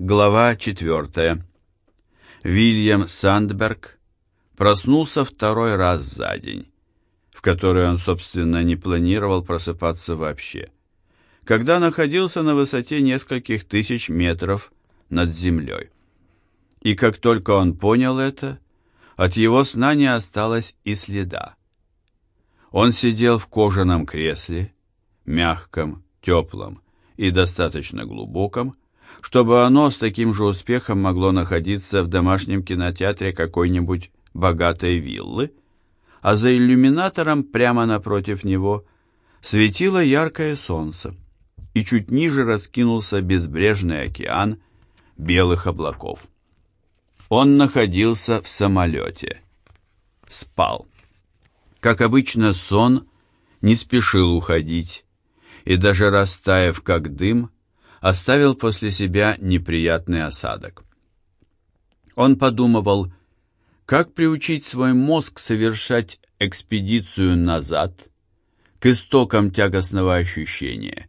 Глава 4. Вильям Сандберг проснулся второй раз за день, в который он, собственно, не планировал просыпаться вообще, когда находился на высоте нескольких тысяч метров над землей. И как только он понял это, от его сна не осталось и следа. Он сидел в кожаном кресле, мягком, теплом и достаточно глубоком, чтобы оно с таким же успехом могло находиться в домашнем кинотеатре какой-нибудь богатой виллы, а за иллюминатором прямо напротив него светило яркое солнце, и чуть ниже раскинулся безбрежный океан белых облаков. Он находился в самолете. Спал. Как обычно, сон не спешил уходить, и даже растаяв как дым, оставил после себя неприятный осадок. Он подумывал, как приучить свой мозг совершать экспедицию назад, к истокам тягостного ощущения,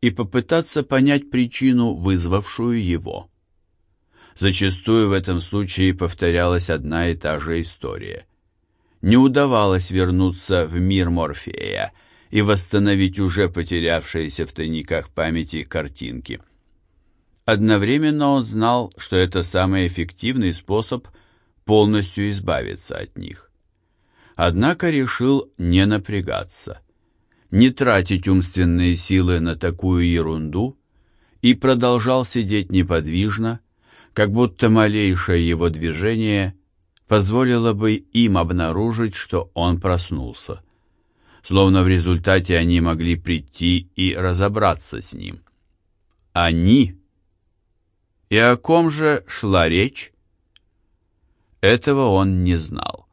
и попытаться понять причину, вызвавшую его. Зачастую в этом случае повторялась одна и та же история. Не удавалось вернуться в мир Морфея – и восстановить уже потерявшиеся в тайниках памяти картинки. Одновременно он знал, что это самый эффективный способ полностью избавиться от них. Однако решил не напрягаться, не тратить умственные силы на такую ерунду и продолжал сидеть неподвижно, как будто малейшее его движение позволило бы им обнаружить, что он проснулся словно в результате они могли прийти и разобраться с ним. Они? И о ком же шла речь? Этого он не знал.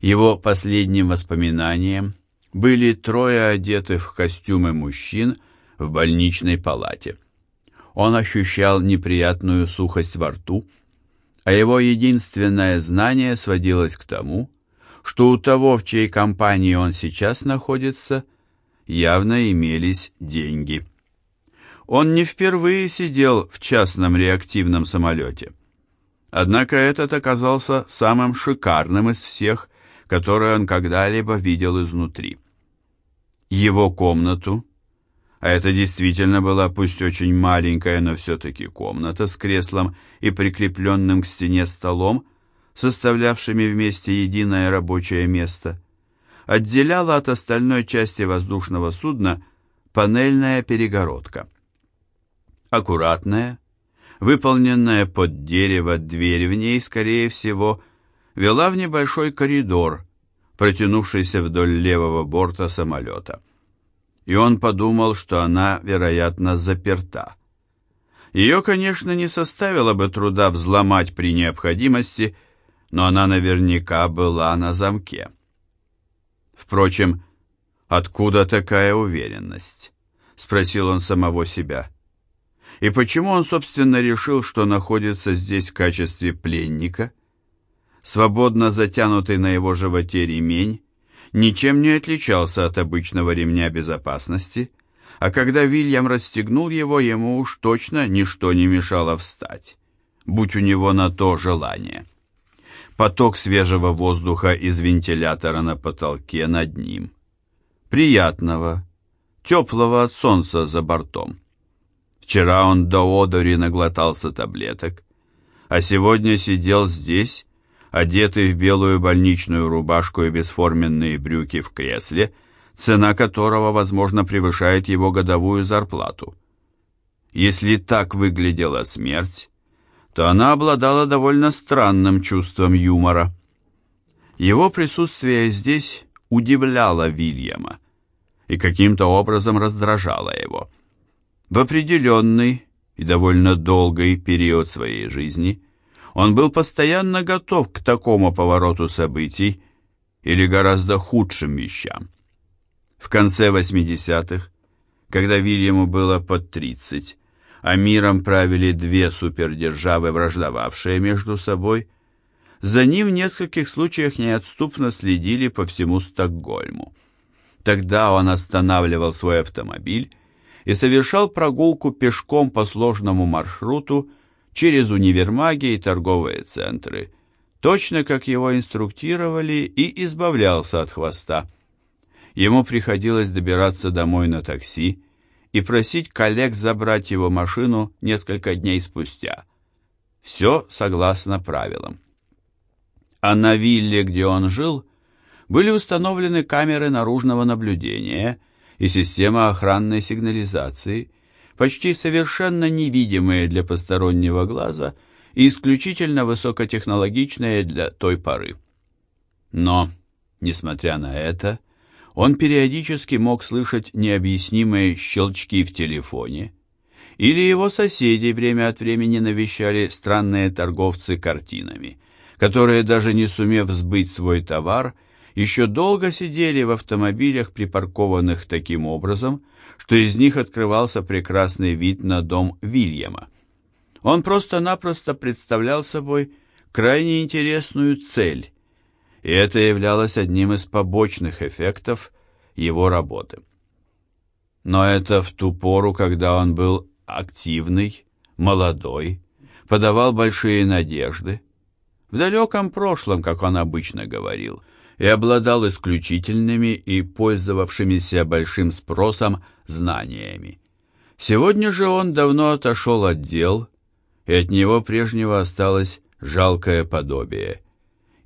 Его последним воспоминанием были трое одетых в костюмы мужчин в больничной палате. Он ощущал неприятную сухость во рту, а его единственное знание сводилось к тому, что у того, в чьей компании он сейчас находится, явно имелись деньги. Он не впервые сидел в частном реактивном самолете. Однако этот оказался самым шикарным из всех, которые он когда-либо видел изнутри. Его комнату, а это действительно была пусть очень маленькая, но все-таки комната с креслом и прикрепленным к стене столом, составлявшими вместе единое рабочее место, отделяла от остальной части воздушного судна панельная перегородка. Аккуратная, выполненная под дерево дверь в ней, скорее всего, вела в небольшой коридор, протянувшийся вдоль левого борта самолета. И он подумал, что она, вероятно, заперта. Ее, конечно, не составило бы труда взломать при необходимости но она наверняка была на замке. Впрочем, откуда такая уверенность? Спросил он самого себя. И почему он, собственно, решил, что находится здесь в качестве пленника? Свободно затянутый на его животе ремень ничем не отличался от обычного ремня безопасности, а когда Вильям расстегнул его, ему уж точно ничто не мешало встать, будь у него на то желание поток свежего воздуха из вентилятора на потолке над ним. Приятного, теплого от солнца за бортом. Вчера он до одури наглотался таблеток, а сегодня сидел здесь, одетый в белую больничную рубашку и бесформенные брюки в кресле, цена которого, возможно, превышает его годовую зарплату. Если так выглядела смерть, то она обладала довольно странным чувством юмора. Его присутствие здесь удивляло Вильяма и каким-то образом раздражало его. В определенный и довольно долгий период своей жизни он был постоянно готов к такому повороту событий или гораздо худшим вещам. В конце 80-х, когда Вильяму было под 30, а миром правили две супердержавы, враждовавшие между собой, за ним в нескольких случаях неотступно следили по всему Стокгольму. Тогда он останавливал свой автомобиль и совершал прогулку пешком по сложному маршруту через универмаги и торговые центры, точно как его инструктировали, и избавлялся от хвоста. Ему приходилось добираться домой на такси и просить коллег забрать его машину несколько дней спустя. Все согласно правилам. А на вилле, где он жил, были установлены камеры наружного наблюдения и система охранной сигнализации, почти совершенно невидимые для постороннего глаза и исключительно высокотехнологичные для той поры. Но, несмотря на это, он периодически мог слышать необъяснимые щелчки в телефоне, или его соседей время от времени навещали странные торговцы картинами, которые, даже не сумев сбыть свой товар, еще долго сидели в автомобилях, припаркованных таким образом, что из них открывался прекрасный вид на дом Вильяма. Он просто-напросто представлял собой крайне интересную цель, и это являлось одним из побочных эффектов его работы. Но это в ту пору, когда он был активный, молодой, подавал большие надежды, в далеком прошлом, как он обычно говорил, и обладал исключительными и пользовавшимися большим спросом знаниями. Сегодня же он давно отошел от дел, и от него прежнего осталось жалкое подобие.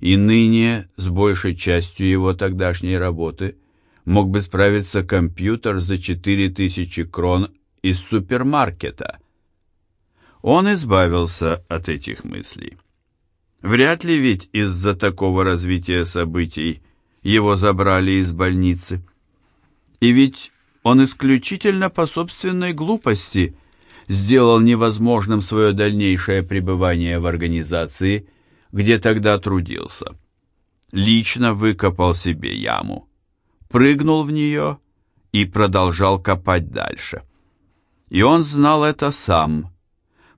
И ныне, с большей частью его тогдашней работы, мог бы справиться компьютер за 4000 крон из супермаркета. Он избавился от этих мыслей. Вряд ли ведь из-за такого развития событий его забрали из больницы. И ведь он исключительно по собственной глупости сделал невозможным свое дальнейшее пребывание в организации, где тогда трудился. Лично выкопал себе яму прыгнул в нее и продолжал копать дальше. И он знал это сам,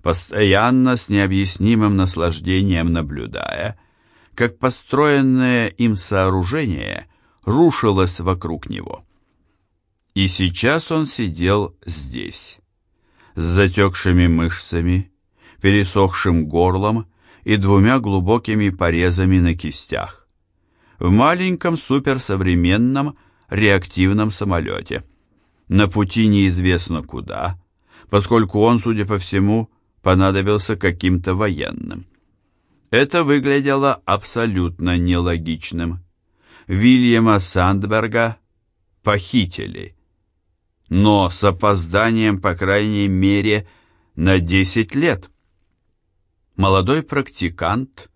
постоянно с необъяснимым наслаждением наблюдая, как построенное им сооружение рушилось вокруг него. И сейчас он сидел здесь, с затекшими мышцами, пересохшим горлом и двумя глубокими порезами на кистях в маленьком суперсовременном реактивном самолете. На пути неизвестно куда, поскольку он, судя по всему, понадобился каким-то военным. Это выглядело абсолютно нелогичным. Вильяма Сандберга похитили, но с опозданием, по крайней мере, на 10 лет. Молодой практикант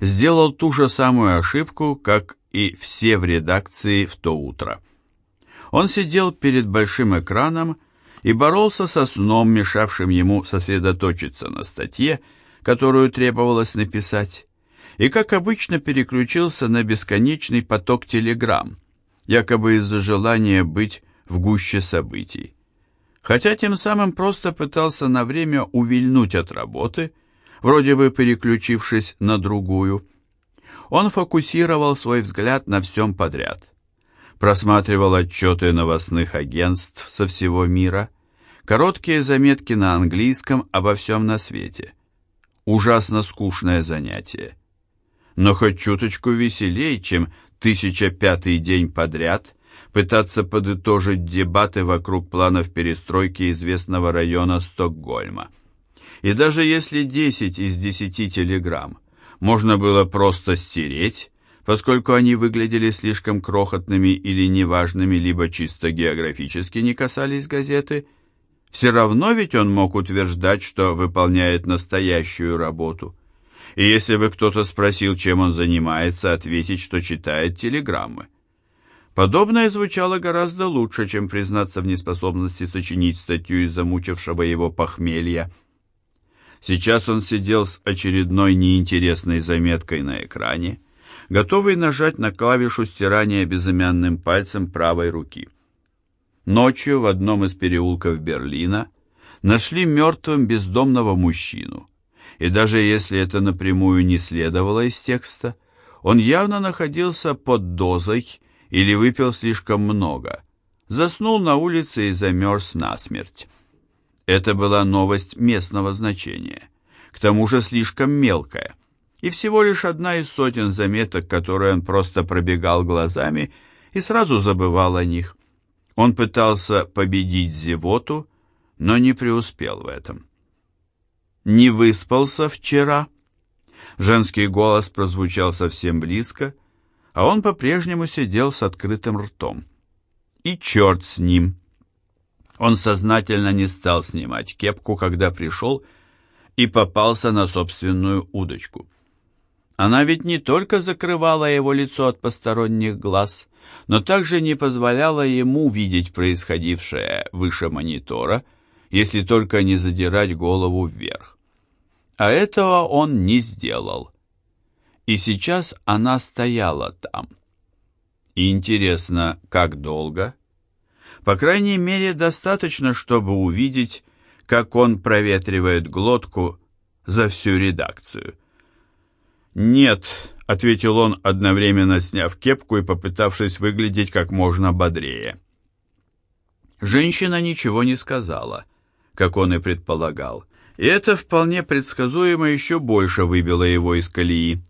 сделал ту же самую ошибку, как и все в редакции в то утро. Он сидел перед большим экраном и боролся со сном, мешавшим ему сосредоточиться на статье, которую требовалось написать, и, как обычно, переключился на бесконечный поток телеграмм, якобы из-за желания быть в гуще событий. Хотя тем самым просто пытался на время увильнуть от работы – вроде бы переключившись на другую. Он фокусировал свой взгляд на всем подряд. Просматривал отчеты новостных агентств со всего мира, короткие заметки на английском обо всем на свете. Ужасно скучное занятие. Но хоть чуточку веселей, чем тысяча пятый день подряд пытаться подытожить дебаты вокруг планов перестройки известного района Стокгольма. И даже если 10 из 10 телеграмм можно было просто стереть, поскольку они выглядели слишком крохотными или неважными, либо чисто географически не касались газеты, все равно ведь он мог утверждать, что выполняет настоящую работу. И если бы кто-то спросил, чем он занимается, ответить, что читает телеграммы. Подобное звучало гораздо лучше, чем признаться в неспособности сочинить статью из замучившего его похмелья. Сейчас он сидел с очередной неинтересной заметкой на экране, готовый нажать на клавишу стирания безымянным пальцем правой руки. Ночью в одном из переулков Берлина нашли мертвым бездомного мужчину, и даже если это напрямую не следовало из текста, он явно находился под дозой или выпил слишком много, заснул на улице и замерз насмерть. Это была новость местного значения, к тому же слишком мелкая, и всего лишь одна из сотен заметок, которые он просто пробегал глазами и сразу забывал о них. Он пытался победить зевоту, но не преуспел в этом. «Не выспался вчера?» Женский голос прозвучал совсем близко, а он по-прежнему сидел с открытым ртом. И черт с ним! Он сознательно не стал снимать кепку, когда пришел, и попался на собственную удочку. Она ведь не только закрывала его лицо от посторонних глаз, но также не позволяла ему видеть происходившее выше монитора, если только не задирать голову вверх. А этого он не сделал. И сейчас она стояла там. Интересно, как долго? По крайней мере, достаточно, чтобы увидеть, как он проветривает глотку за всю редакцию. «Нет», — ответил он, одновременно сняв кепку и попытавшись выглядеть как можно бодрее. Женщина ничего не сказала, как он и предполагал, и это вполне предсказуемо еще больше выбило его из колеи.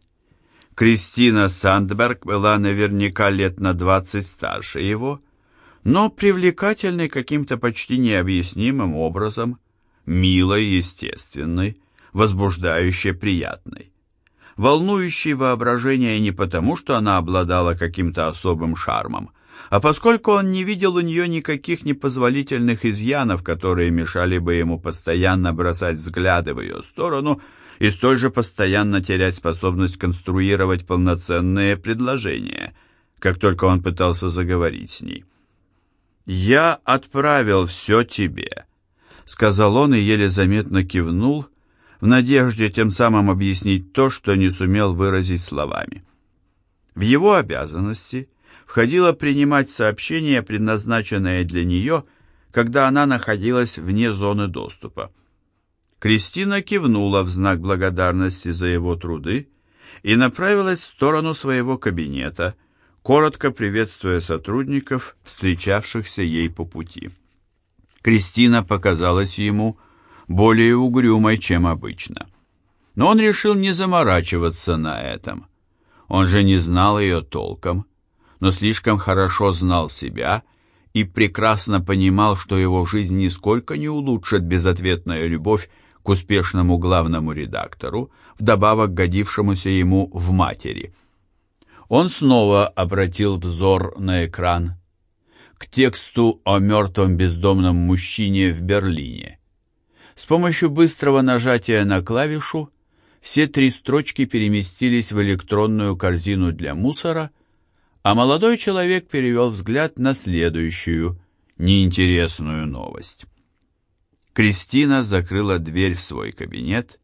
Кристина Сандберг была наверняка лет на двадцать старше его, но привлекательной каким-то почти необъяснимым образом, милой, естественной, возбуждающей, приятной волнующей воображение не потому, что она обладала каким-то особым шармом, а поскольку он не видел у нее никаких непозволительных изъянов, которые мешали бы ему постоянно бросать взгляды в ее сторону и столь же постоянно терять способность конструировать полноценные предложения, как только он пытался заговорить с ней. «Я отправил все тебе», — сказал он и еле заметно кивнул, в надежде тем самым объяснить то, что не сумел выразить словами. В его обязанности входило принимать сообщения, предназначенные для нее, когда она находилась вне зоны доступа. Кристина кивнула в знак благодарности за его труды и направилась в сторону своего кабинета, коротко приветствуя сотрудников, встречавшихся ей по пути. Кристина показалась ему более угрюмой, чем обычно. Но он решил не заморачиваться на этом. Он же не знал ее толком, но слишком хорошо знал себя и прекрасно понимал, что его жизнь нисколько не улучшит безответная любовь к успешному главному редактору, вдобавок годившемуся ему в матери. Он снова обратил взор на экран, к тексту о мертвом бездомном мужчине в Берлине. С помощью быстрого нажатия на клавишу все три строчки переместились в электронную корзину для мусора, а молодой человек перевел взгляд на следующую, неинтересную новость. Кристина закрыла дверь в свой кабинет,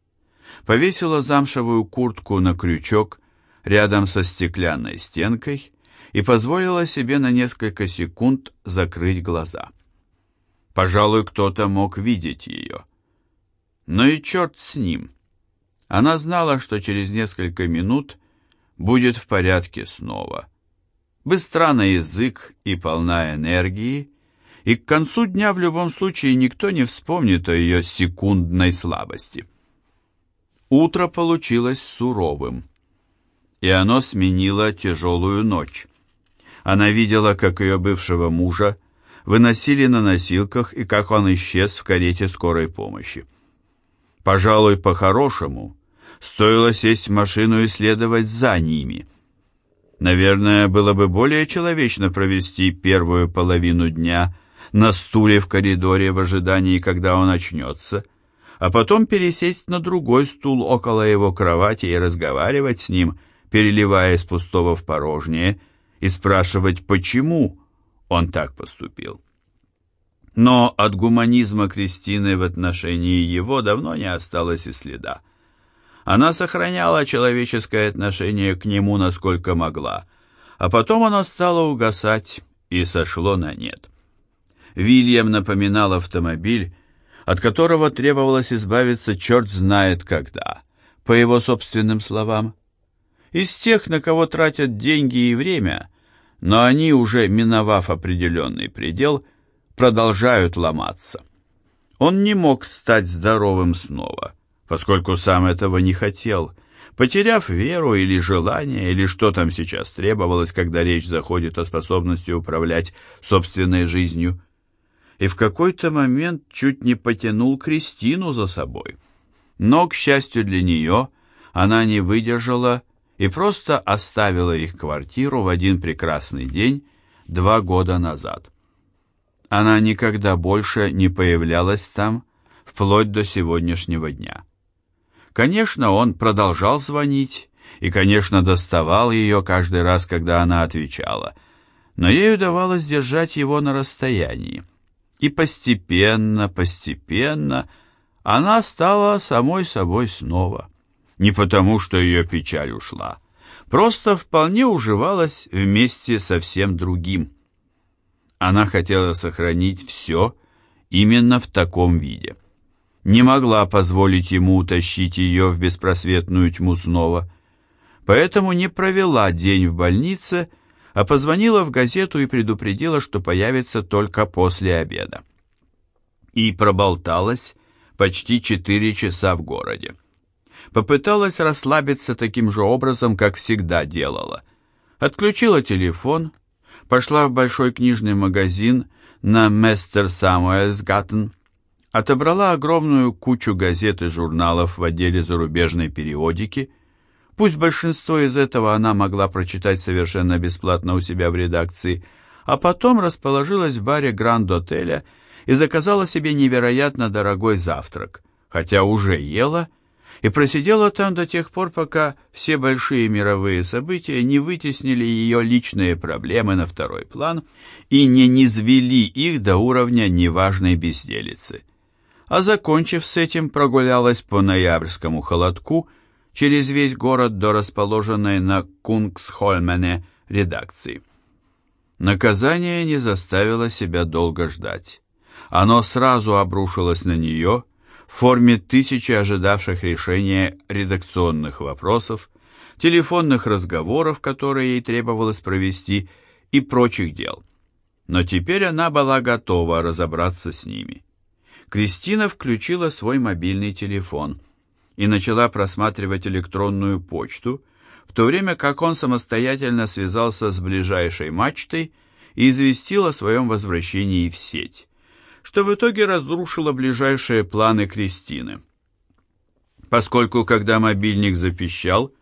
повесила замшевую куртку на крючок рядом со стеклянной стенкой и позволила себе на несколько секунд закрыть глаза. Пожалуй, кто-то мог видеть ее. Но и черт с ним. Она знала, что через несколько минут будет в порядке снова. Быстра на язык и полна энергии, и к концу дня в любом случае никто не вспомнит о ее секундной слабости. Утро получилось суровым, и оно сменило тяжелую ночь. Она видела, как ее бывшего мужа выносили на носилках и как он исчез в карете скорой помощи. Пожалуй, по-хорошему, стоило сесть в машину и следовать за ними. Наверное, было бы более человечно провести первую половину дня на стуле в коридоре в ожидании, когда он очнется, а потом пересесть на другой стул около его кровати и разговаривать с ним, переливая из пустого в порожнее, и спрашивать, почему он так поступил. Но от гуманизма Кристины в отношении его давно не осталось и следа. Она сохраняла человеческое отношение к нему насколько могла, а потом оно стало угасать и сошло на нет. Вильям напоминал автомобиль, от которого требовалось избавиться черт знает когда, по его собственным словам. Из тех, на кого тратят деньги и время, но они, уже миновав определенный предел, продолжают ломаться. Он не мог стать здоровым снова, поскольку сам этого не хотел, потеряв веру или желание, или что там сейчас требовалось, когда речь заходит о способности управлять собственной жизнью. И в какой-то момент чуть не потянул Кристину за собой. Но, к счастью для нее, она не выдержала и просто оставила их квартиру в один прекрасный день два года назад. Она никогда больше не появлялась там, вплоть до сегодняшнего дня. Конечно, он продолжал звонить и, конечно, доставал ее каждый раз, когда она отвечала, но ей удавалось держать его на расстоянии. И постепенно, постепенно она стала самой собой снова. Не потому, что ее печаль ушла, просто вполне уживалась вместе со всем другим. Она хотела сохранить все именно в таком виде не могла позволить ему утащить ее в беспросветную тьму снова, поэтому не провела день в больнице, а позвонила в газету и предупредила, что появится только после обеда. И проболталась почти четыре часа в городе. Попыталась расслабиться таким же образом, как всегда делала. Отключила телефон, пошла в большой книжный магазин на Местер Самуэльсгаттен, отобрала огромную кучу газет и журналов в отделе зарубежной периодики. Пусть большинство из этого она могла прочитать совершенно бесплатно у себя в редакции, а потом расположилась в баре Гранд-отеля и заказала себе невероятно дорогой завтрак, хотя уже ела, и просидела там до тех пор, пока все большие мировые события не вытеснили ее личные проблемы на второй план и не низвели их до уровня неважной безделицы а закончив с этим, прогулялась по ноябрьскому холодку через весь город до расположенной на Кунгсхольмене редакции. Наказание не заставило себя долго ждать. Оно сразу обрушилось на нее в форме тысячи ожидавших решения редакционных вопросов, телефонных разговоров, которые ей требовалось провести, и прочих дел. Но теперь она была готова разобраться с ними. Кристина включила свой мобильный телефон и начала просматривать электронную почту, в то время как он самостоятельно связался с ближайшей мачтой и известил о своем возвращении в сеть, что в итоге разрушило ближайшие планы Кристины. Поскольку, когда мобильник запищал,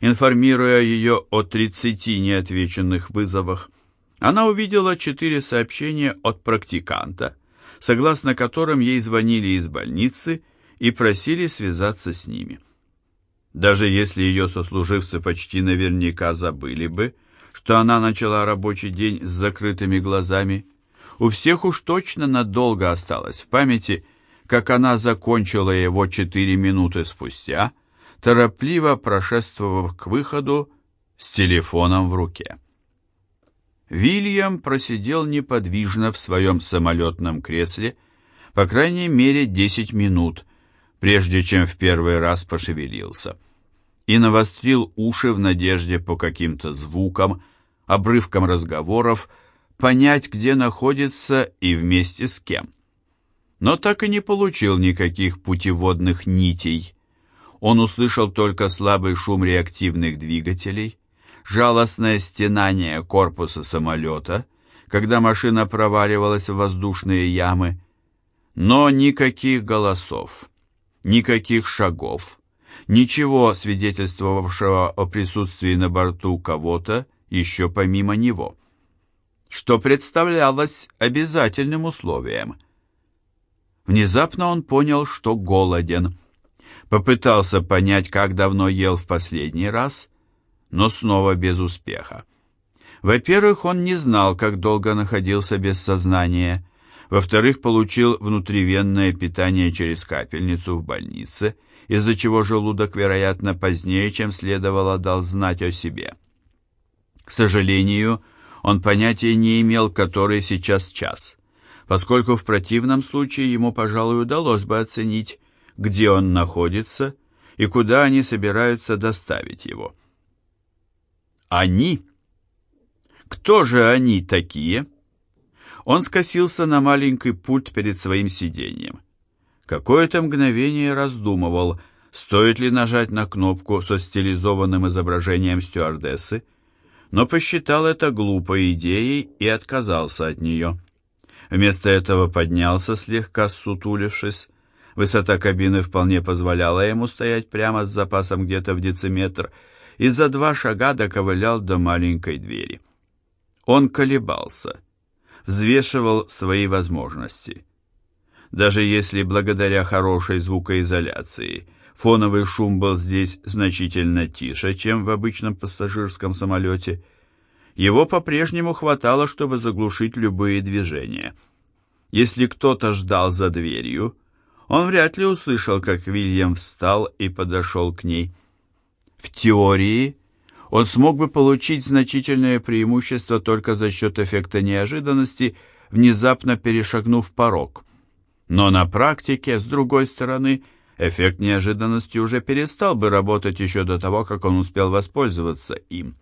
информируя ее о 30 неотвеченных вызовах, она увидела четыре сообщения от практиканта – согласно которым ей звонили из больницы и просили связаться с ними. Даже если ее сослуживцы почти наверняка забыли бы, что она начала рабочий день с закрытыми глазами, у всех уж точно надолго осталось в памяти, как она закончила его четыре минуты спустя, торопливо прошествовав к выходу с телефоном в руке. Вильям просидел неподвижно в своем самолетном кресле, по крайней мере, 10 минут, прежде чем в первый раз пошевелился, и навострил уши в надежде по каким-то звукам, обрывкам разговоров, понять, где находится и вместе с кем. Но так и не получил никаких путеводных нитей. Он услышал только слабый шум реактивных двигателей, жалостное стенание корпуса самолета, когда машина проваливалась в воздушные ямы, но никаких голосов, никаких шагов, ничего свидетельствовавшего о присутствии на борту кого-то еще помимо него, что представлялось обязательным условием. Внезапно он понял, что голоден. Попытался понять, как давно ел в последний раз – но снова без успеха. Во-первых, он не знал, как долго находился без сознания. Во-вторых, получил внутривенное питание через капельницу в больнице, из-за чего желудок, вероятно, позднее, чем следовало, дал знать о себе. К сожалению, он понятия не имел, который сейчас час, поскольку в противном случае ему, пожалуй, удалось бы оценить, где он находится и куда они собираются доставить его. Они? Кто же они такие? Он скосился на маленький пульт перед своим сиденьем. Какое-то мгновение раздумывал, стоит ли нажать на кнопку со стилизованным изображением стюардессы, но посчитал это глупой идеей и отказался от нее. Вместо этого поднялся, слегка сутулившись. Высота кабины вполне позволяла ему стоять прямо с запасом где-то в дециметр, и за два шага доковылял до маленькой двери. Он колебался, взвешивал свои возможности. Даже если благодаря хорошей звукоизоляции фоновый шум был здесь значительно тише, чем в обычном пассажирском самолете, его по-прежнему хватало, чтобы заглушить любые движения. Если кто-то ждал за дверью, он вряд ли услышал, как Вильям встал и подошел к ней. В теории он смог бы получить значительное преимущество только за счет эффекта неожиданности, внезапно перешагнув порог. Но на практике, с другой стороны, эффект неожиданности уже перестал бы работать еще до того, как он успел воспользоваться им.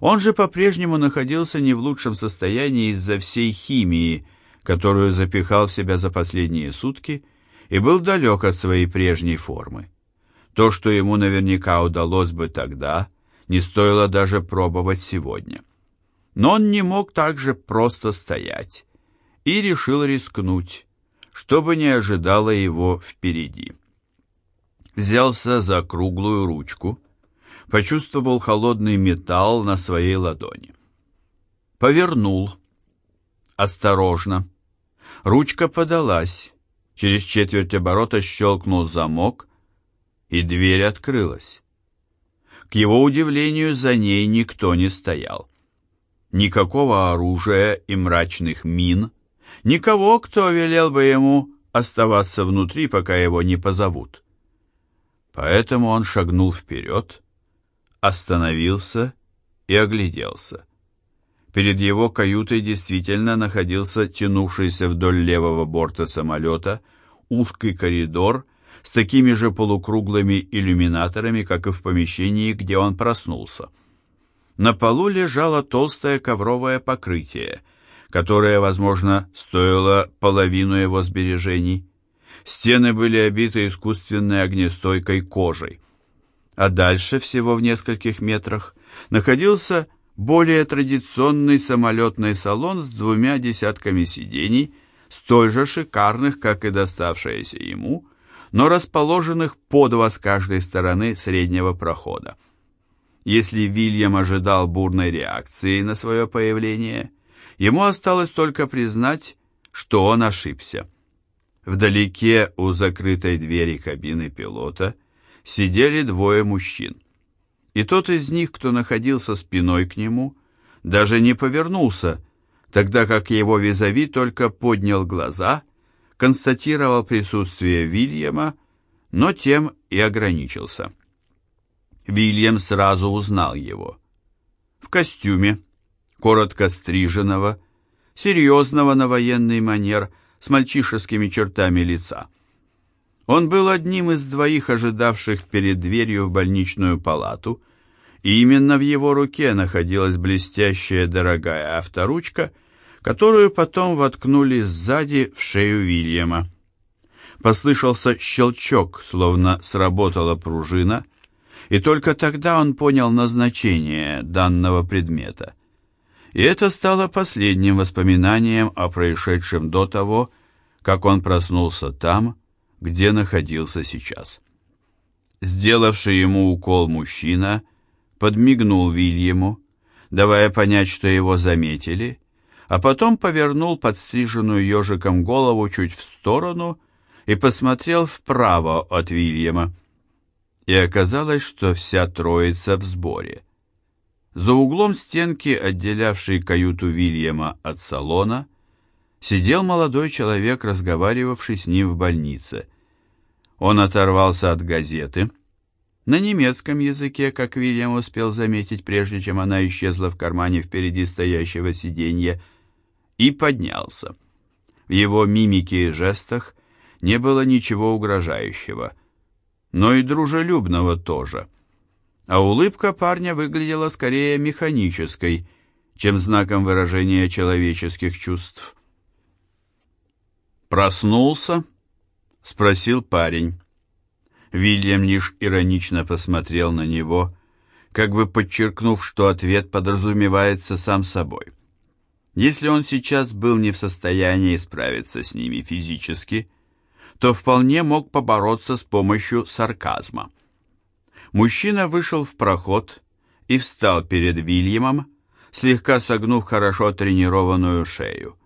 Он же по-прежнему находился не в лучшем состоянии из-за всей химии, которую запихал в себя за последние сутки, и был далек от своей прежней формы. То, что ему наверняка удалось бы тогда – не стоило даже пробовать сегодня. Но он не мог также просто стоять и решил рискнуть, чтобы не ожидало его впереди. Взялся за круглую ручку, почувствовал холодный металл на своей ладони. Повернул. Осторожно. Ручка подалась. Через четверть оборота щелкнул замок, и дверь открылась. К его удивлению, за ней никто не стоял. Никакого оружия и мрачных мин, никого, кто велел бы ему оставаться внутри, пока его не позовут. Поэтому он шагнул вперед, остановился и огляделся. Перед его каютой действительно находился тянувшийся вдоль левого борта самолета узкий коридор с такими же полукруглыми иллюминаторами, как и в помещении, где он проснулся. На полу лежало толстое ковровое покрытие, которое, возможно, стоило половину его сбережений. Стены были обиты искусственной огнестойкой кожей. А дальше, всего в нескольких метрах, находился более традиционный самолетный салон с двумя десятками сидений, столь же шикарных, как и доставшееся ему, но расположенных по два с каждой стороны среднего прохода. Если Вильям ожидал бурной реакции на свое появление, ему осталось только признать, что он ошибся. Вдалеке у закрытой двери кабины пилота сидели двое мужчин. И тот из них, кто находился спиной к нему, даже не повернулся, тогда как его визави только поднял глаза констатировал присутствие Вильяма, но тем и ограничился. Вильям сразу узнал его. В костюме, коротко стриженного, серьезного на военный манер, с мальчишескими чертами лица. Он был одним из двоих ожидавших перед дверью в больничную палату, и именно в его руке находилась блестящая дорогая авторучка — которую потом воткнули сзади в шею Вильяма. Послышался щелчок, словно сработала пружина, и только тогда он понял назначение данного предмета. И это стало последним воспоминанием о происшедшем до того, как он проснулся там, где находился сейчас. Сделавший ему укол мужчина подмигнул Вильяму, давая понять, что его заметили, а потом повернул подстриженную ежиком голову чуть в сторону и посмотрел вправо от Вильяма. И оказалось, что вся троица в сборе. За углом стенки, отделявшей каюту Вильяма от салона, сидел молодой человек, разговаривавший с ним в больнице. Он оторвался от газеты, на немецком языке, как Вильям успел заметить, прежде чем она исчезла в кармане впереди стоящего сиденья, и поднялся. В его мимике и жестах не было ничего угрожающего, но и дружелюбного тоже. А улыбка парня выглядела скорее механической, чем знаком выражения человеческих чувств. «Проснулся?» — спросил парень. Вильям лишь иронично посмотрел на него, как бы подчеркнув, что ответ подразумевается сам собой. Если он сейчас был не в состоянии справиться с ними физически, то вполне мог побороться с помощью сарказма. Мужчина вышел в проход и встал перед Вильямом, слегка согнув хорошо тренированную шею,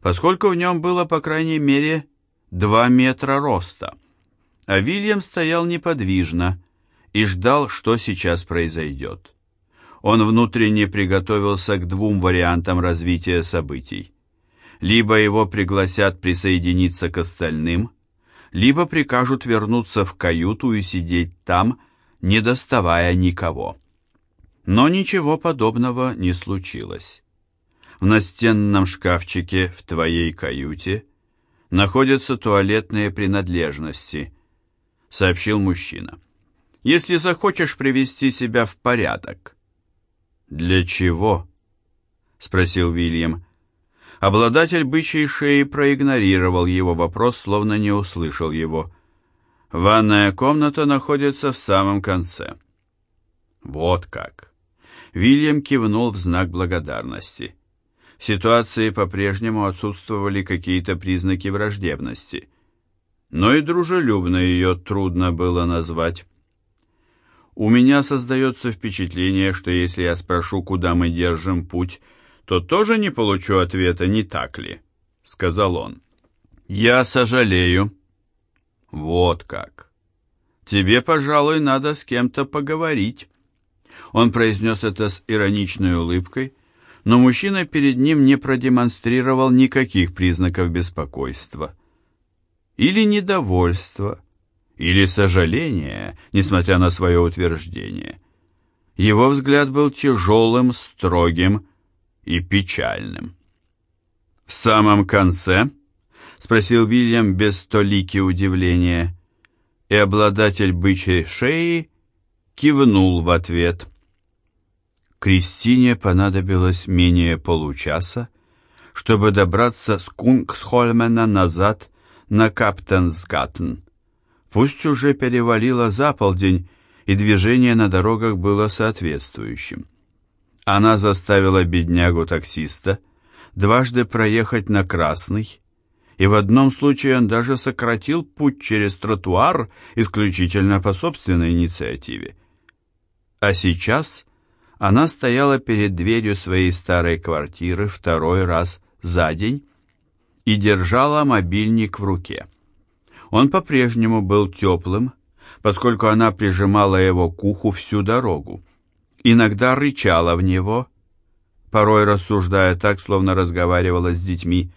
поскольку в нем было, по крайней мере, два метра роста, а Вильям стоял неподвижно и ждал, что сейчас произойдет. Он внутренне приготовился к двум вариантам развития событий. Либо его пригласят присоединиться к остальным, либо прикажут вернуться в каюту и сидеть там, не доставая никого. Но ничего подобного не случилось. В настенном шкафчике в твоей каюте находятся туалетные принадлежности, сообщил мужчина. Если захочешь привести себя в порядок. Для чего? спросил Вильям. Обладатель бычьей шеи проигнорировал его вопрос, словно не услышал его. Ванная комната находится в самом конце. Вот как. Вильям кивнул в знак благодарности. В ситуации по-прежнему отсутствовали какие-то признаки враждебности. Но и дружелюбно ее трудно было назвать. У меня создается впечатление, что если я спрошу, куда мы держим путь, то тоже не получу ответа, не так ли? Сказал он. Я сожалею. Вот как. Тебе, пожалуй, надо с кем-то поговорить. Он произнес это с ироничной улыбкой, но мужчина перед ним не продемонстрировал никаких признаков беспокойства. Или недовольства, или сожаления, несмотря на свое утверждение. Его взгляд был тяжелым, строгим и печальным. «В самом конце?» — спросил Вильям без столики удивления, и обладатель бычьей шеи кивнул в ответ — Кристине понадобилось менее получаса, чтобы добраться с Кунгсхольмена назад на Каптенсгаттен. Пусть уже перевалило за полдень, и движение на дорогах было соответствующим. Она заставила беднягу-таксиста дважды проехать на Красный, и в одном случае он даже сократил путь через тротуар исключительно по собственной инициативе. А сейчас она стояла перед дверью своей старой квартиры второй раз за день и держала мобильник в руке. Он по-прежнему был теплым, поскольку она прижимала его к уху всю дорогу. Иногда рычала в него, порой рассуждая так, словно разговаривала с детьми,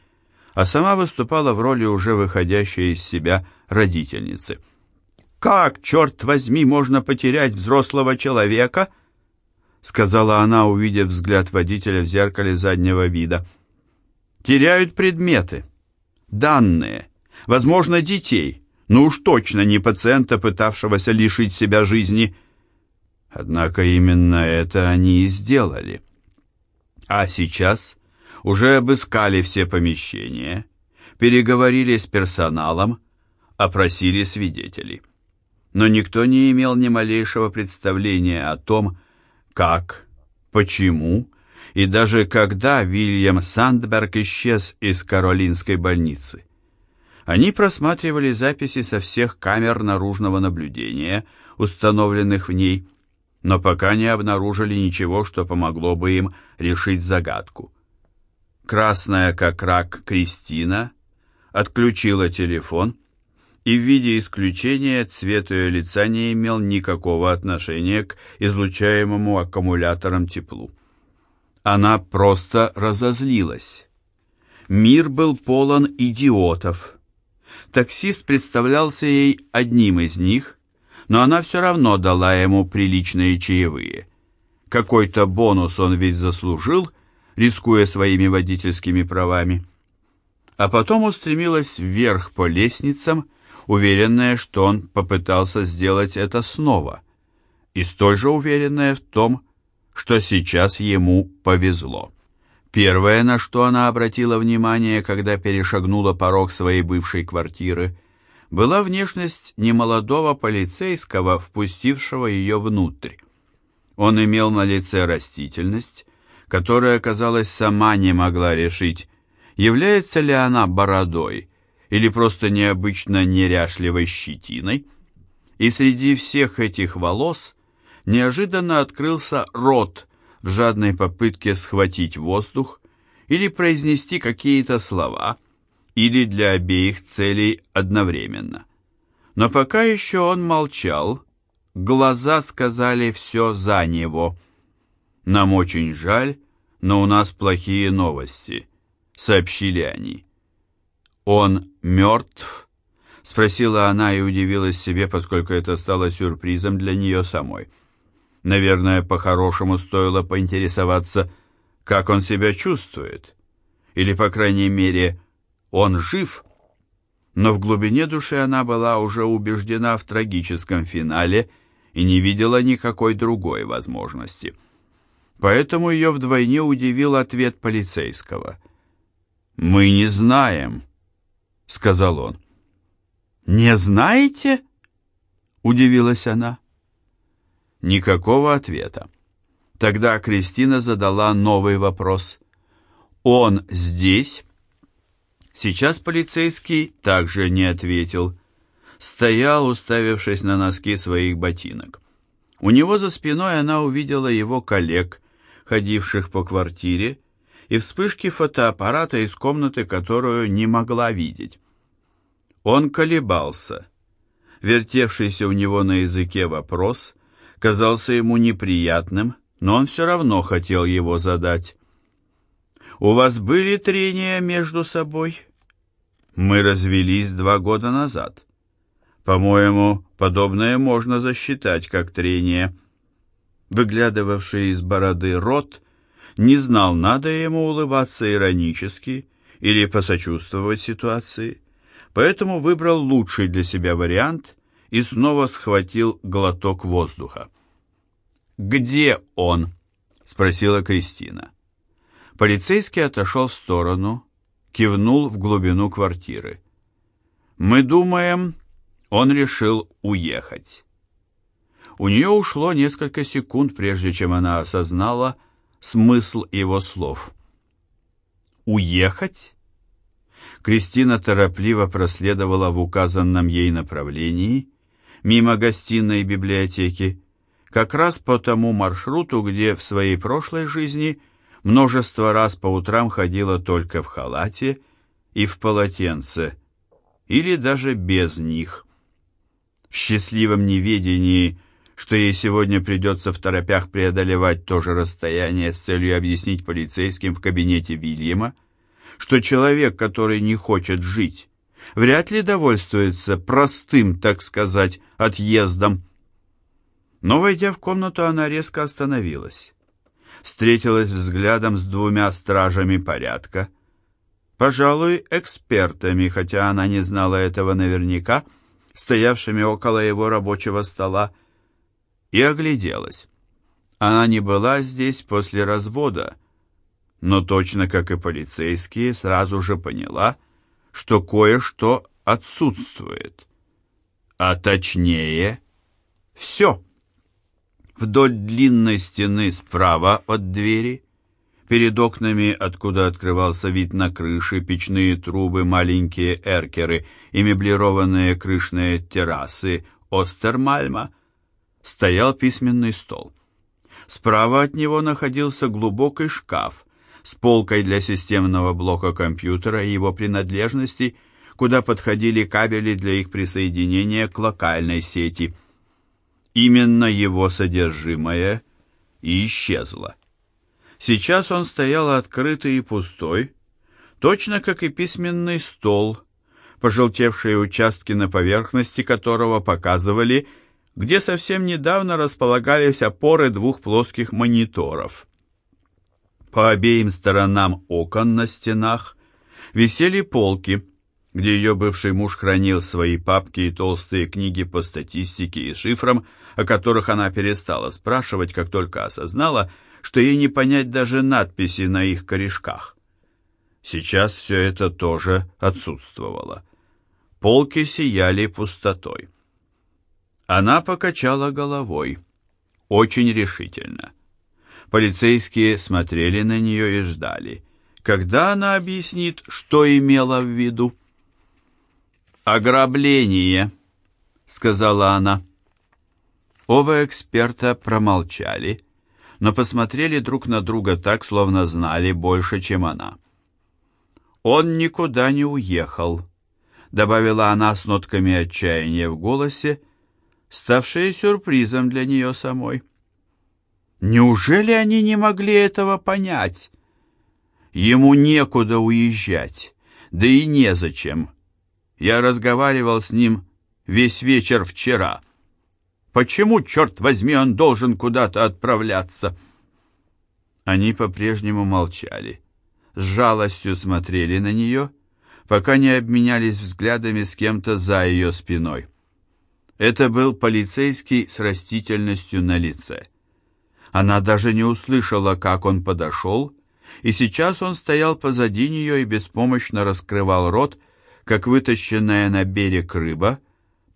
а сама выступала в роли уже выходящей из себя родительницы. «Как, черт возьми, можно потерять взрослого человека?» сказала она, увидев взгляд водителя в зеркале заднего вида. Теряют предметы, данные, возможно, детей, но уж точно не пациента, пытавшегося лишить себя жизни. Однако именно это они и сделали. А сейчас уже обыскали все помещения, переговорили с персоналом, опросили свидетелей. Но никто не имел ни малейшего представления о том, как, почему и даже когда Вильям Сандберг исчез из Каролинской больницы. Они просматривали записи со всех камер наружного наблюдения, установленных в ней, но пока не обнаружили ничего, что помогло бы им решить загадку. Красная как рак Кристина отключила телефон и в виде исключения цвет ее лица не имел никакого отношения к излучаемому аккумулятором теплу. Она просто разозлилась. Мир был полон идиотов. Таксист представлялся ей одним из них, но она все равно дала ему приличные чаевые. Какой-то бонус он ведь заслужил, рискуя своими водительскими правами. А потом устремилась вверх по лестницам, уверенная, что он попытался сделать это снова, и столь же уверенная в том, что сейчас ему повезло. Первое, на что она обратила внимание, когда перешагнула порог своей бывшей квартиры, была внешность немолодого полицейского, впустившего ее внутрь. Он имел на лице растительность, которая, казалось, сама не могла решить, является ли она бородой или просто необычно неряшливой щетиной. И среди всех этих волос неожиданно открылся рот в жадной попытке схватить воздух или произнести какие-то слова, или для обеих целей одновременно. Но пока еще он молчал, глаза сказали все за него. «Нам очень жаль, но у нас плохие новости», — сообщили они. «Он мертв?» — спросила она и удивилась себе, поскольку это стало сюрпризом для нее самой. Наверное, по-хорошему стоило поинтересоваться, как он себя чувствует. Или, по крайней мере, он жив. Но в глубине души она была уже убеждена в трагическом финале и не видела никакой другой возможности. Поэтому ее вдвойне удивил ответ полицейского. «Мы не знаем», — сказал он. «Не знаете?» — удивилась она. Никакого ответа. Тогда Кристина задала новый вопрос. «Он здесь?» Сейчас полицейский также не ответил. Стоял, уставившись на носки своих ботинок. У него за спиной она увидела его коллег, ходивших по квартире, и вспышки фотоаппарата из комнаты, которую не могла видеть. Он колебался. Вертевшийся у него на языке вопрос казался ему неприятным, но он все равно хотел его задать. «У вас были трения между собой?» «Мы развелись два года назад. По-моему, подобное можно засчитать как трение». Выглядывавший из бороды рот не знал, надо ему улыбаться иронически или посочувствовать ситуации, поэтому выбрал лучший для себя вариант и снова схватил глоток воздуха. «Где он?» — спросила Кристина. Полицейский отошел в сторону, кивнул в глубину квартиры. «Мы думаем, он решил уехать». У нее ушло несколько секунд, прежде чем она осознала смысл его слов. «Уехать?» Кристина торопливо проследовала в указанном ей направлении мимо гостиной и библиотеки, как раз по тому маршруту, где в своей прошлой жизни множество раз по утрам ходила только в халате и в полотенце, или даже без них. В счастливом неведении, что ей сегодня придется в торопях преодолевать то же расстояние с целью объяснить полицейским в кабинете Вильяма, что человек, который не хочет жить, вряд ли довольствуется простым, так сказать, отъездом. Но, войдя в комнату, она резко остановилась. Встретилась взглядом с двумя стражами порядка, пожалуй, экспертами, хотя она не знала этого наверняка, стоявшими около его рабочего стола, и огляделась. Она не была здесь после развода, но точно как и полицейские сразу же поняла, что кое-что отсутствует. А точнее, все. Вдоль длинной стены справа от двери, перед окнами, откуда открывался вид на крыши, печные трубы, маленькие эркеры и меблированные крышные террасы Остермальма, стоял письменный стол. Справа от него находился глубокий шкаф с полкой для системного блока компьютера и его принадлежностей, куда подходили кабели для их присоединения к локальной сети. Именно его содержимое и исчезло. Сейчас он стоял открытый и пустой, точно как и письменный стол, пожелтевшие участки на поверхности которого показывали, где совсем недавно располагались опоры двух плоских мониторов. По обеим сторонам окон на стенах висели полки, где ее бывший муж хранил свои папки и толстые книги по статистике и шифрам, о которых она перестала спрашивать, как только осознала, что ей не понять даже надписи на их корешках. Сейчас все это тоже отсутствовало. Полки сияли пустотой. Она покачала головой, очень решительно. Полицейские смотрели на нее и ждали, когда она объяснит, что имела в виду. «Ограбление», — сказала она. Оба эксперта промолчали, но посмотрели друг на друга так, словно знали больше, чем она. «Он никуда не уехал», — добавила она с нотками отчаяния в голосе, ставшие сюрпризом для нее самой. Неужели они не могли этого понять? Ему некуда уезжать, да и незачем. Я разговаривал с ним весь вечер вчера. Почему, черт возьми, он должен куда-то отправляться?» Они по-прежнему молчали, с жалостью смотрели на нее, пока не обменялись взглядами с кем-то за ее спиной. Это был полицейский с растительностью на лице. Она даже не услышала, как он подошел, и сейчас он стоял позади нее и беспомощно раскрывал рот, как вытащенная на берег рыба,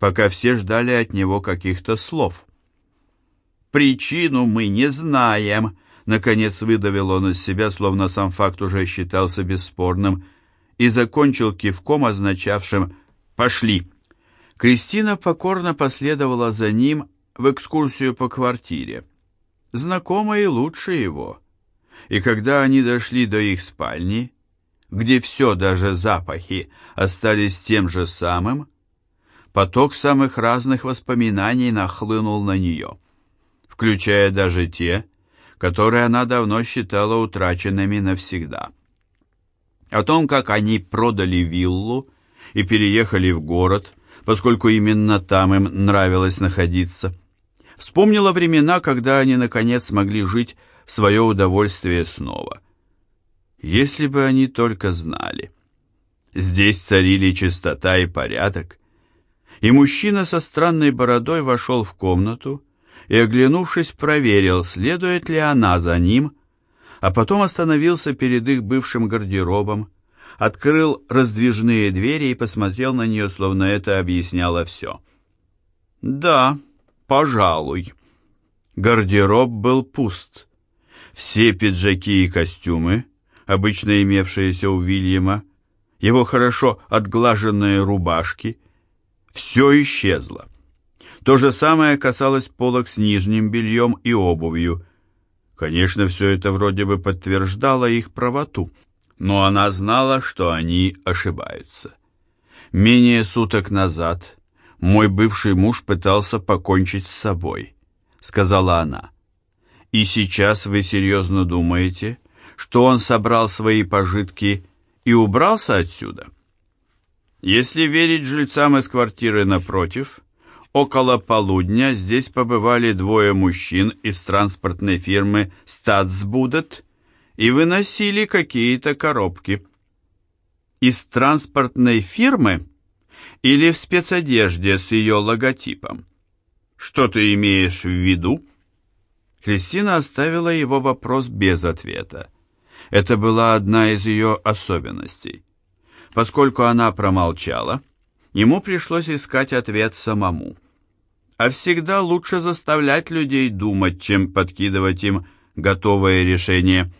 пока все ждали от него каких-то слов. «Причину мы не знаем», — наконец выдавил он из себя, словно сам факт уже считался бесспорным, и закончил кивком, означавшим «пошли». Кристина покорно последовала за ним в экскурсию по квартире знакомые лучше его. И когда они дошли до их спальни, где все, даже запахи, остались тем же самым, поток самых разных воспоминаний нахлынул на нее, включая даже те, которые она давно считала утраченными навсегда. О том, как они продали виллу и переехали в город, поскольку именно там им нравилось находиться – Вспомнила времена, когда они, наконец, смогли жить в свое удовольствие снова. Если бы они только знали. Здесь царили чистота и порядок. И мужчина со странной бородой вошел в комнату и, оглянувшись, проверил, следует ли она за ним, а потом остановился перед их бывшим гардеробом, открыл раздвижные двери и посмотрел на нее, словно это объясняло все. «Да», пожалуй. Гардероб был пуст. Все пиджаки и костюмы, обычно имевшиеся у Вильяма, его хорошо отглаженные рубашки, все исчезло. То же самое касалось полок с нижним бельем и обувью. Конечно, все это вроде бы подтверждало их правоту, но она знала, что они ошибаются. Менее суток назад мой бывший муж пытался покончить с собой», — сказала она. «И сейчас вы серьезно думаете, что он собрал свои пожитки и убрался отсюда?» Если верить жильцам из квартиры напротив, около полудня здесь побывали двое мужчин из транспортной фирмы «Статсбудет» и выносили какие-то коробки. Из транспортной фирмы или в спецодежде с ее логотипом? Что ты имеешь в виду? Кристина оставила его вопрос без ответа. Это была одна из ее особенностей. Поскольку она промолчала, ему пришлось искать ответ самому. А всегда лучше заставлять людей думать, чем подкидывать им готовое решение,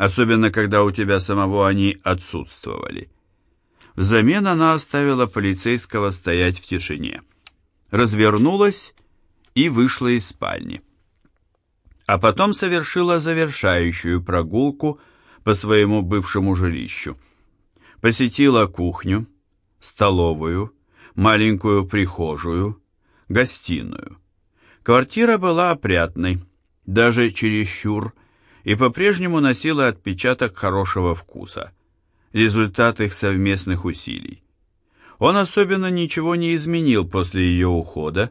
особенно когда у тебя самого они отсутствовали. Взамен она оставила полицейского стоять в тишине. Развернулась и вышла из спальни. А потом совершила завершающую прогулку по своему бывшему жилищу. Посетила кухню, столовую, маленькую прихожую, гостиную. Квартира была опрятной, даже чересчур, и по-прежнему носила отпечаток хорошего вкуса – результат их совместных усилий. Он особенно ничего не изменил после ее ухода,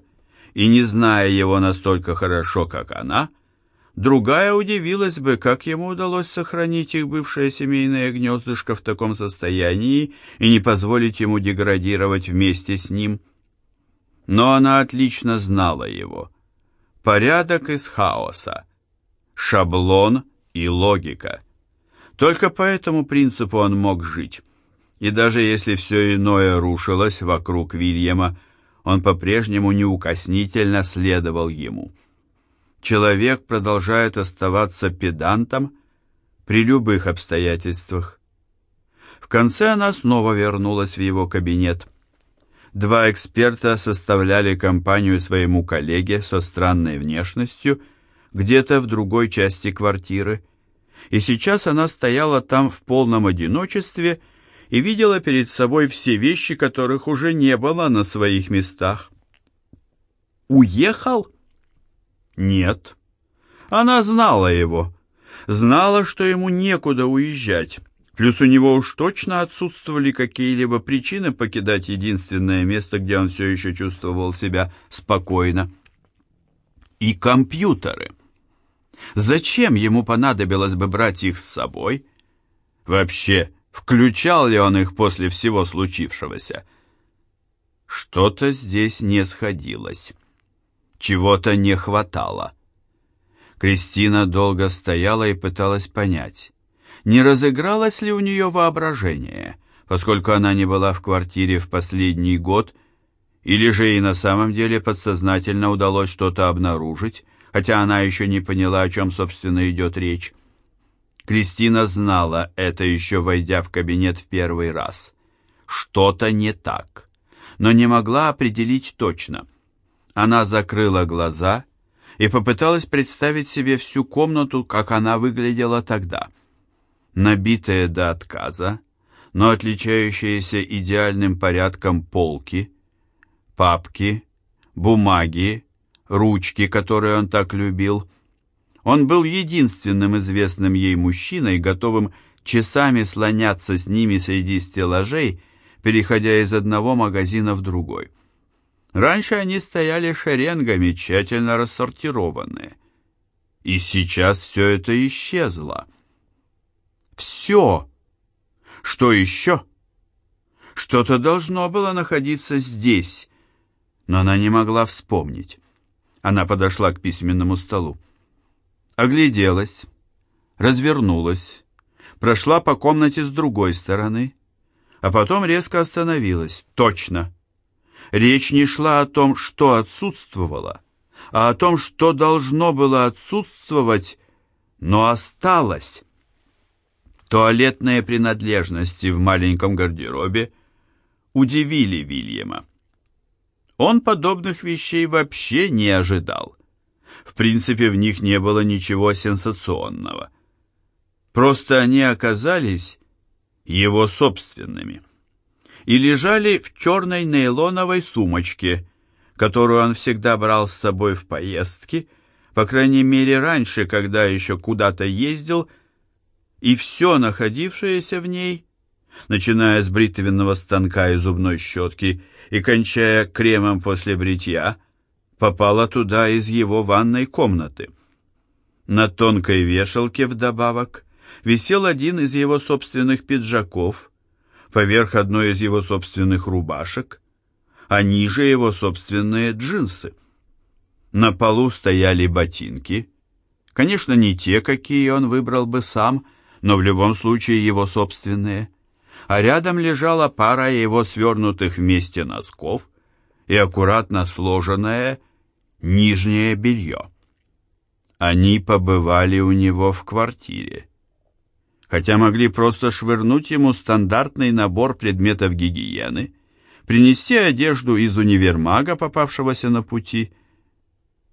и не зная его настолько хорошо, как она, другая удивилась бы, как ему удалось сохранить их бывшее семейное гнездышко в таком состоянии и не позволить ему деградировать вместе с ним. Но она отлично знала его. Порядок из хаоса, шаблон и логика – только по этому принципу он мог жить. И даже если все иное рушилось вокруг Вильяма, он по-прежнему неукоснительно следовал ему. Человек продолжает оставаться педантом при любых обстоятельствах. В конце она снова вернулась в его кабинет. Два эксперта составляли компанию своему коллеге со странной внешностью где-то в другой части квартиры, и сейчас она стояла там в полном одиночестве и видела перед собой все вещи, которых уже не было на своих местах. «Уехал?» «Нет». Она знала его, знала, что ему некуда уезжать, плюс у него уж точно отсутствовали какие-либо причины покидать единственное место, где он все еще чувствовал себя спокойно. И компьютеры. Зачем ему понадобилось бы брать их с собой? Вообще, включал ли он их после всего случившегося? Что-то здесь не сходилось. Чего-то не хватало. Кристина долго стояла и пыталась понять, не разыгралось ли у нее воображение, поскольку она не была в квартире в последний год, или же ей на самом деле подсознательно удалось что-то обнаружить, хотя она еще не поняла, о чем, собственно, идет речь. Кристина знала это еще войдя в кабинет в первый раз. Что-то не так, но не могла определить точно. Она закрыла глаза и попыталась представить себе всю комнату, как она выглядела тогда. Набитая до отказа, но отличающиеся идеальным порядком полки, папки, бумаги, ручки, которые он так любил. Он был единственным известным ей мужчиной, готовым часами слоняться с ними среди стеллажей, переходя из одного магазина в другой. Раньше они стояли шеренгами, тщательно рассортированные. И сейчас все это исчезло. Все. Что еще? Что-то должно было находиться здесь, но она не могла вспомнить. Она подошла к письменному столу. Огляделась, развернулась, прошла по комнате с другой стороны, а потом резко остановилась. Точно. Речь не шла о том, что отсутствовало, а о том, что должно было отсутствовать, но осталось. Туалетные принадлежности в маленьком гардеробе удивили Вильяма. Он подобных вещей вообще не ожидал. В принципе, в них не было ничего сенсационного. Просто они оказались его собственными и лежали в черной нейлоновой сумочке, которую он всегда брал с собой в поездки, по крайней мере раньше, когда еще куда-то ездил, и все находившееся в ней, начиная с бритвенного станка и зубной щетки и кончая кремом после бритья, попало туда из его ванной комнаты. На тонкой вешалке вдобавок висел один из его собственных пиджаков, поверх одной из его собственных рубашек, а ниже его собственные джинсы. На полу стояли ботинки, конечно, не те, какие он выбрал бы сам, но в любом случае его собственные, а рядом лежала пара его свернутых вместе носков и аккуратно сложенное нижнее белье. Они побывали у него в квартире хотя могли просто швырнуть ему стандартный набор предметов гигиены, принести одежду из универмага, попавшегося на пути.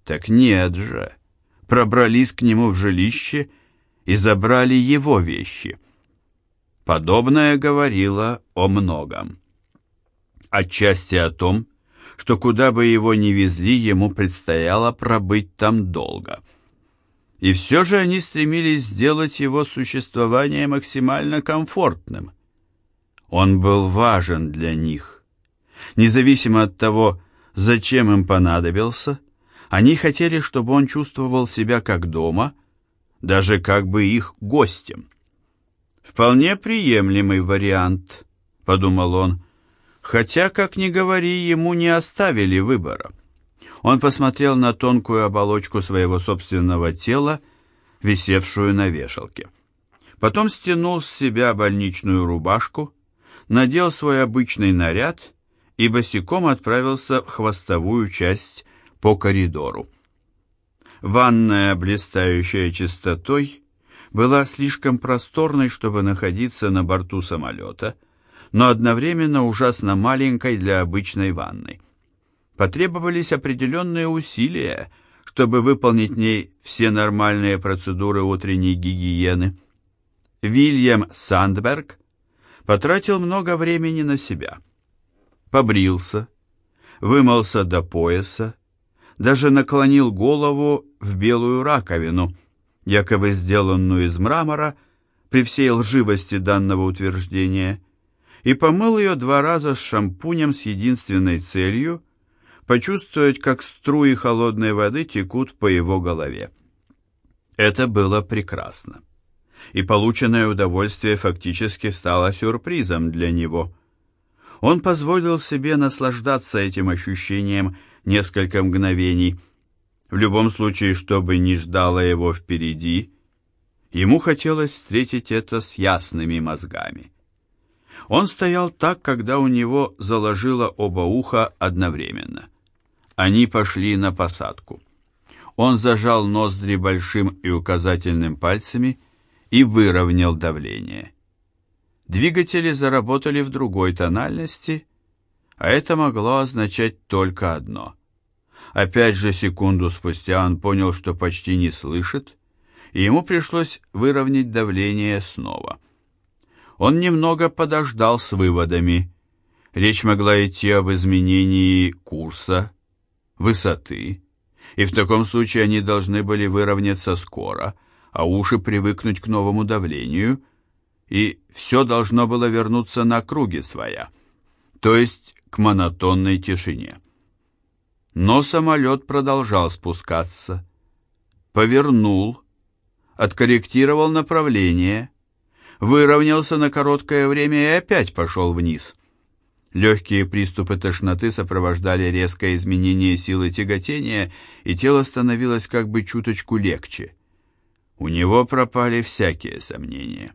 Так нет же, пробрались к нему в жилище и забрали его вещи. Подобное говорило о многом. Отчасти о том, что куда бы его ни везли, ему предстояло пробыть там долго — и все же они стремились сделать его существование максимально комфортным. Он был важен для них. Независимо от того, зачем им понадобился, они хотели, чтобы он чувствовал себя как дома, даже как бы их гостем. «Вполне приемлемый вариант», — подумал он, хотя, как ни говори, ему не оставили выбора. Он посмотрел на тонкую оболочку своего собственного тела, висевшую на вешалке. Потом стянул с себя больничную рубашку, надел свой обычный наряд и босиком отправился в хвостовую часть по коридору. Ванная, блистающая чистотой, была слишком просторной, чтобы находиться на борту самолета, но одновременно ужасно маленькой для обычной ванной. Потребовались определенные усилия, чтобы выполнить в ней все нормальные процедуры утренней гигиены. Вильям Сандберг потратил много времени на себя. Побрился, вымылся до пояса, даже наклонил голову в белую раковину, якобы сделанную из мрамора, при всей лживости данного утверждения, и помыл ее два раза с шампунем с единственной целью почувствовать, как струи холодной воды текут по его голове. Это было прекрасно. И полученное удовольствие фактически стало сюрпризом для него. Он позволил себе наслаждаться этим ощущением несколько мгновений. В любом случае, что бы ни ждало его впереди, ему хотелось встретить это с ясными мозгами. Он стоял так, когда у него заложило оба уха одновременно. Они пошли на посадку. Он зажал ноздри большим и указательным пальцами и выровнял давление. Двигатели заработали в другой тональности, а это могло означать только одно. Опять же секунду спустя он понял, что почти не слышит, и ему пришлось выровнять давление снова. Он немного подождал с выводами. Речь могла идти об изменении курса, высоты, и в таком случае они должны были выровняться скоро, а уши привыкнуть к новому давлению, и все должно было вернуться на круги своя, то есть к монотонной тишине. Но самолет продолжал спускаться. Повернул, откорректировал направление, выровнялся на короткое время и опять пошел вниз. Легкие приступы тошноты сопровождали резкое изменение силы тяготения, и тело становилось как бы чуточку легче. У него пропали всякие сомнения.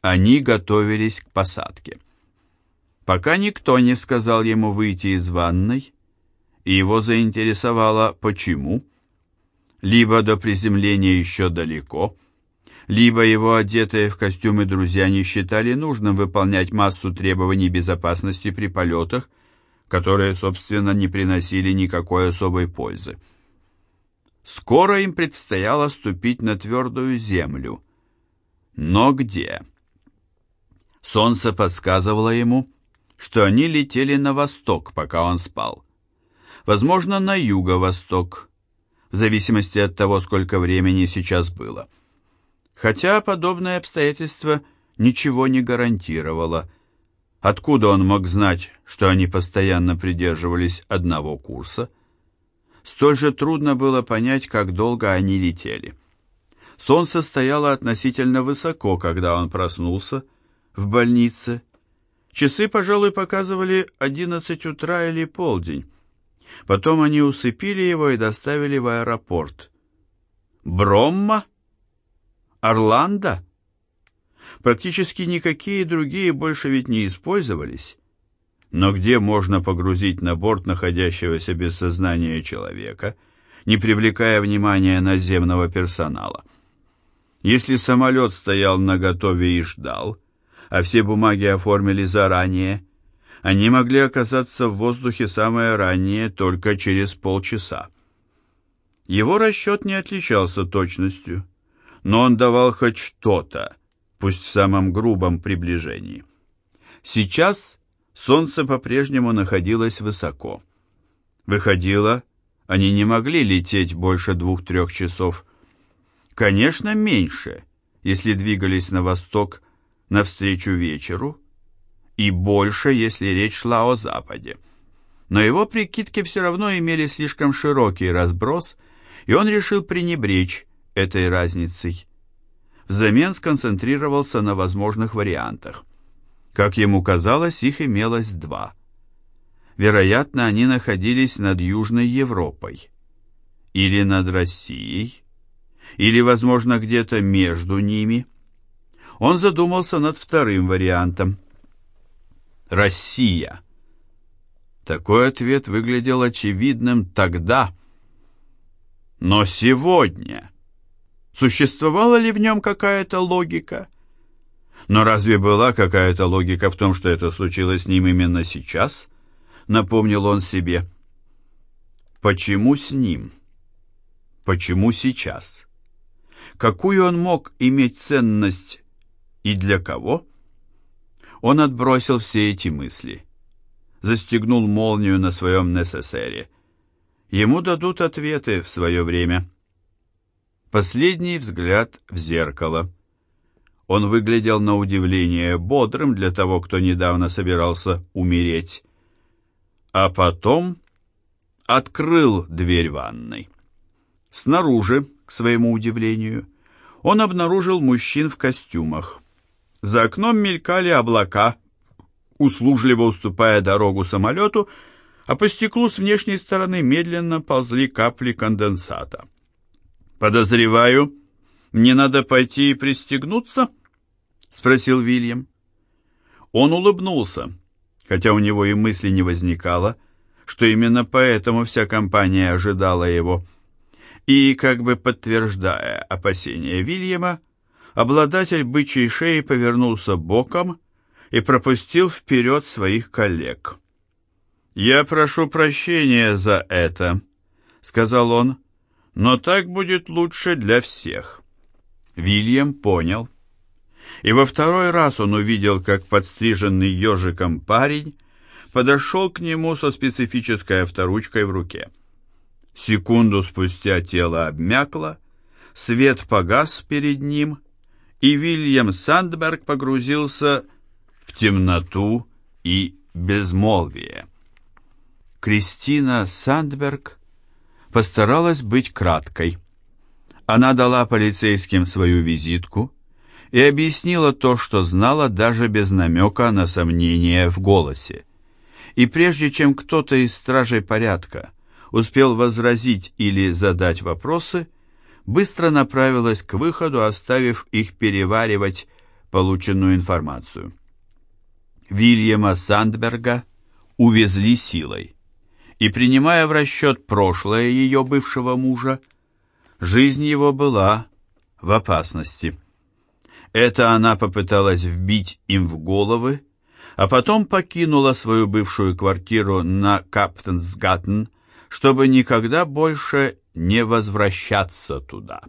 Они готовились к посадке. Пока никто не сказал ему выйти из ванной, и его заинтересовало почему. Либо до приземления еще далеко, либо его одетые в костюмы друзья не считали нужным выполнять массу требований безопасности при полетах, которые, собственно, не приносили никакой особой пользы. Скоро им предстояло ступить на твердую землю. Но где? Солнце подсказывало ему, что они летели на восток, пока он спал возможно, на юго-восток, в зависимости от того, сколько времени сейчас было. Хотя подобное обстоятельство ничего не гарантировало. Откуда он мог знать, что они постоянно придерживались одного курса? Столь же трудно было понять, как долго они летели. Солнце стояло относительно высоко, когда он проснулся в больнице. Часы, пожалуй, показывали 11 утра или полдень. Потом они усыпили его и доставили в аэропорт. Бромма? Орландо? Практически никакие другие больше ведь не использовались. Но где можно погрузить на борт находящегося без сознания человека, не привлекая внимания наземного персонала? Если самолет стоял наготове и ждал, а все бумаги оформили заранее, они могли оказаться в воздухе самое раннее только через полчаса. Его расчет не отличался точностью, но он давал хоть что-то, пусть в самом грубом приближении. Сейчас солнце по-прежнему находилось высоко. Выходило, они не могли лететь больше двух-трех часов. Конечно, меньше, если двигались на восток навстречу вечеру, и больше, если речь шла о Западе. Но его прикидки все равно имели слишком широкий разброс, и он решил пренебречь этой разницей. Взамен сконцентрировался на возможных вариантах. Как ему казалось, их имелось два. Вероятно, они находились над Южной Европой. Или над Россией. Или, возможно, где-то между ними. Он задумался над вторым вариантом – Россия. Такой ответ выглядел очевидным тогда. Но сегодня... Существовала ли в нем какая-то логика? Но разве была какая-то логика в том, что это случилось с ним именно сейчас? Напомнил он себе. Почему с ним? Почему сейчас? Какую он мог иметь ценность и для кого? Он отбросил все эти мысли. Застегнул молнию на своем НССРе. Ему дадут ответы в свое время. Последний взгляд в зеркало. Он выглядел на удивление бодрым для того, кто недавно собирался умереть. А потом открыл дверь ванной. Снаружи, к своему удивлению, он обнаружил мужчин в костюмах. За окном мелькали облака, услужливо уступая дорогу самолету, а по стеклу с внешней стороны медленно ползли капли конденсата. «Подозреваю, мне надо пойти и пристегнуться?» — спросил Вильям. Он улыбнулся, хотя у него и мысли не возникало, что именно поэтому вся компания ожидала его. И, как бы подтверждая опасения Вильяма, обладатель бычьей шеи повернулся боком и пропустил вперед своих коллег. «Я прошу прощения за это», — сказал он, — но так будет лучше для всех. Вильям понял. И во второй раз он увидел, как подстриженный ежиком парень подошел к нему со специфической авторучкой в руке. Секунду спустя тело обмякло, свет погас перед ним, и Вильям Сандберг погрузился в темноту и безмолвие. Кристина Сандберг постаралась быть краткой. Она дала полицейским свою визитку и объяснила то, что знала даже без намека на сомнение в голосе. И прежде чем кто-то из стражей порядка успел возразить или задать вопросы, быстро направилась к выходу, оставив их переваривать полученную информацию. Вильяма Сандберга увезли силой и принимая в расчет прошлое ее бывшего мужа, жизнь его была в опасности. Это она попыталась вбить им в головы, а потом покинула свою бывшую квартиру на Каптенсгаттен, чтобы никогда больше не возвращаться туда.